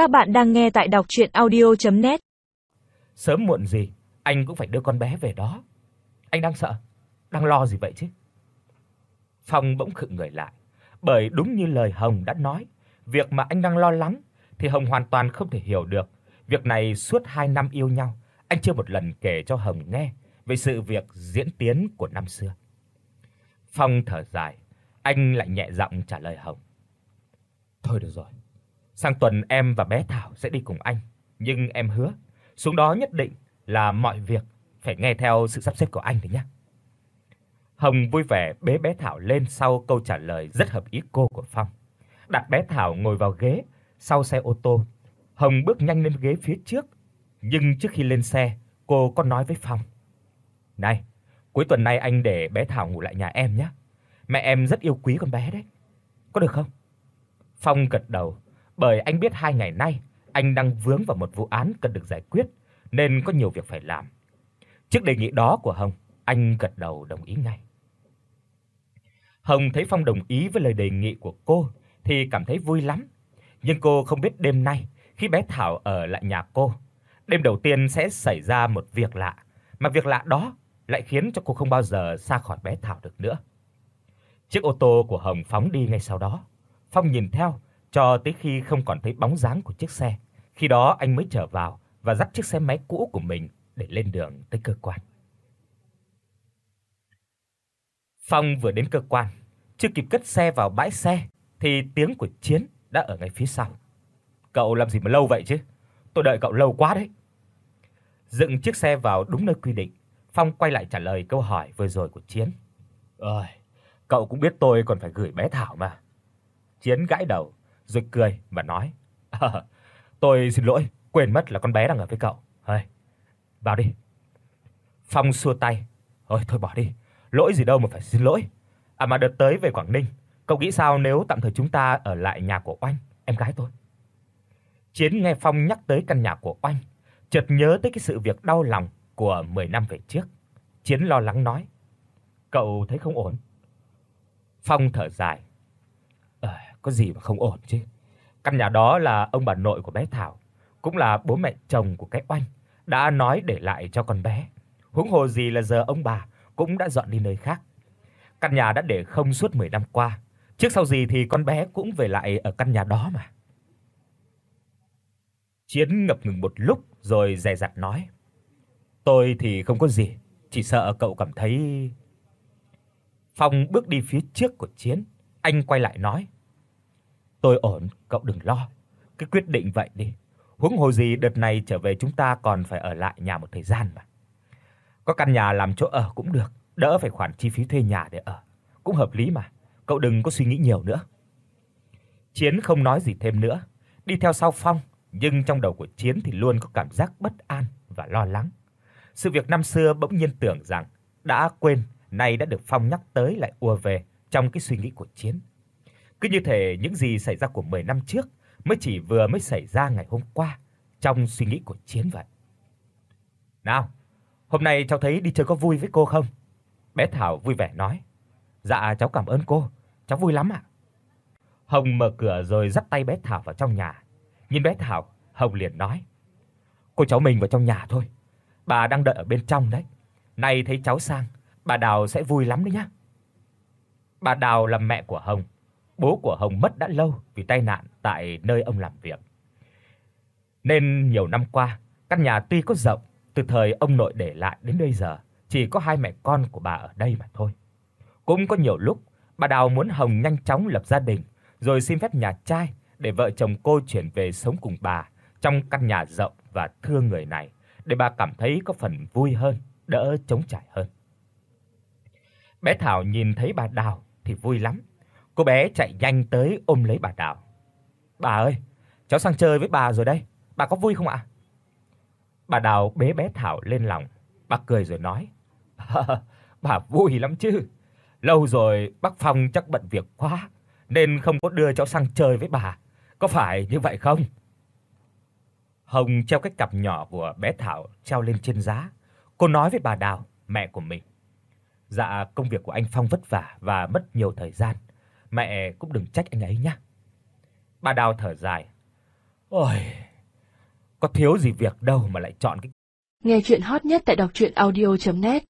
Các bạn đang nghe tại đọc audio net Sớm muộn gì anh cũng phải đưa con bé về đó. Anh đang sợ, đang lo gì vậy chứ? Phong bỗng khựng người lại, bởi đúng như lời Hồng đã nói, việc mà anh đang lo lắng thì Hồng hoàn toàn không thể hiểu được. Việc này suốt 2 năm yêu nhau, anh chưa một lần kể cho Hồng nghe về sự việc diễn tiến của năm xưa. Phong thở dài, anh lại nhẹ giọng trả lời Hồng. Thôi được rồi. Sang tuần em và bé Thảo sẽ đi cùng anh, nhưng em hứa, xuống đó nhất định là mọi việc phải nghe theo sự sắp xếp của anh đấy nhé. Hồng vui vẻ bế bé Thảo lên sau câu trả lời rất hợp ý cô của Phong. Đặt bé Thảo ngồi vào ghế sau xe ô tô. Hồng bước nhanh lên ghế phía trước, nhưng trước khi lên xe, cô có nói với Phong: "Này, cuối tuần này anh để bé Thảo ngủ lại nhà em nhé. Mẹ em rất yêu quý con bé đấy. Có được không?" Phong gật đầu, bởi anh biết hai ngày nay anh đang vướng vào một vụ án cần được giải quyết nên có nhiều việc phải làm. Trước đề nghị đó của Hồng, anh gật đầu đồng ý ngay. Hồng thấy Phong đồng ý với lời đề nghị của cô thì cảm thấy vui lắm, nhưng cô không biết đêm nay khi bé Thảo ở lại nhà cô, đêm đầu tiên sẽ xảy ra một việc lạ, mà việc lạ đó lại khiến cho cô không bao giờ xa khỏi bé Thảo được nữa. Chiếc ô tô của Hồng phóng đi ngay sau đó. Phong nhìn theo cho tới khi không còn thấy bóng dáng của chiếc xe. Khi đó anh mới trở vào và dắt chiếc xe máy cũ của mình để lên đường tới cơ quan. Phong vừa đến cơ quan, chưa kịp cất xe vào bãi xe thì tiếng của Chiến đã ở ngay phía sau. "Cậu làm gì mà lâu vậy chứ? Tôi đợi cậu lâu quá đấy." Dựng chiếc xe vào đúng nơi quy định, Phong quay lại trả lời câu hỏi vừa rồi của Chiến. "Ơi, cậu cũng biết tôi còn phải gửi bé Thảo mà." Chiến gãi đầu, rồi cười và nói: à, "Tôi xin lỗi, quên mất là con bé đang ở với cậu. Hây, vào đi." Phong xua tay, "Thôi thôi bỏ đi, lỗi gì đâu mà phải xin lỗi. À mà đợt tới về Quảng Ninh, cậu nghĩ sao nếu tạm thời chúng ta ở lại nhà của Oanh, em gái tôi?" Chiến nghe Phong nhắc tới căn nhà của Oanh, chợt nhớ tới cái sự việc đau lòng của 10 năm về trước. Chiến lo lắng nói: "Cậu thấy không ổn?" Phong thở dài: có gì mà không ổn chứ. Căn nhà đó là ông bà nội của bé Thảo, cũng là bố mẹ chồng của cái Oanh đã nói để lại cho con bé. Huống hồ gì là giờ ông bà cũng đã dọn đi nơi khác. Căn nhà đã để không suốt 10 năm qua, trước sau gì thì con bé cũng về lại ở căn nhà đó mà." Chiến ngập ngừng một lúc rồi dè dặt nói: "Tôi thì không có gì, chỉ sợ cậu cảm thấy..." Phong bước đi phía trước của Chiến, anh quay lại nói: "Tôi ổn, cậu đừng lo, cứ quyết định vậy đi. Huống hồ gì đợt này trở về chúng ta còn phải ở lại nhà một thời gian mà. Có căn nhà làm chỗ ở cũng được, đỡ phải khoản chi phí thuê nhà để ở, cũng hợp lý mà, cậu đừng có suy nghĩ nhiều nữa." Chiến không nói gì thêm nữa, đi theo sau Phong, nhưng trong đầu của Chiến thì luôn có cảm giác bất an và lo lắng. Sự việc năm xưa bỗng nhiên tưởng rằng đã quên, nay đã được Phong nhắc tới lại ùa về trong cái suy nghĩ của Chiến. Cứ như thể những gì xảy ra của 10 năm trước mới chỉ vừa mới xảy ra ngày hôm qua trong suy nghĩ của Chiến vậy. "Nào, hôm nay cháu thấy đi chơi có vui với cô không?" Bé Thảo vui vẻ nói. "Dạ cháu cảm ơn cô, cháu vui lắm ạ." Hồng mở cửa rồi dắt tay bé Thảo vào trong nhà. Nhìn bé Thảo, Hồng liền nói: "Cô cháu mình vào trong nhà thôi, bà đang đợi ở bên trong đấy. Nay thấy cháu sang, bà Đào sẽ vui lắm đấy nhá." Bà Đào là mẹ của Hồng, bố của Hồng mất đã lâu vì tai nạn tại nơi ông làm việc. Nên nhiều năm qua, căn nhà tuy có rộng, từ thời ông nội để lại đến bây giờ, chỉ có hai mẹ con của bà ở đây mà thôi. Cũng có nhiều lúc bà Đào muốn Hồng nhanh chóng lập gia đình, rồi xin phép nhà trai để vợ chồng cô chuyển về sống cùng bà trong căn nhà rộng và thương người này, để bà cảm thấy có phần vui hơn, đỡ trống trải hơn. Bé Thảo nhìn thấy bà Đào thì vui lắm. Cô bé chạy nhanh tới ôm lấy bà Đào. "Bà ơi, cháu sang chơi với bà rồi đây, bà có vui không ạ?" Bà Đào bế bé Thảo lên lòng, bà cười rồi nói: "Bà vui lắm chứ. Lâu rồi bác Phong chắc bận việc quá nên không có đưa cháu sang chơi với bà, có phải như vậy không?" Hồng treo cái cặp nhỏ của bé Thảo treo lên trên giá. Cô nói với bà Đào, mẹ của mình: "Dạ, công việc của anh Phong vất vả và mất nhiều thời gian, mẹ cũng đừng trách anh ấy nhé." Bà Đào thở dài: Ôi, có thiếu gì việc đâu mà lại chọn cái Nghe truyện hot nhất tại doctruyenaudio.net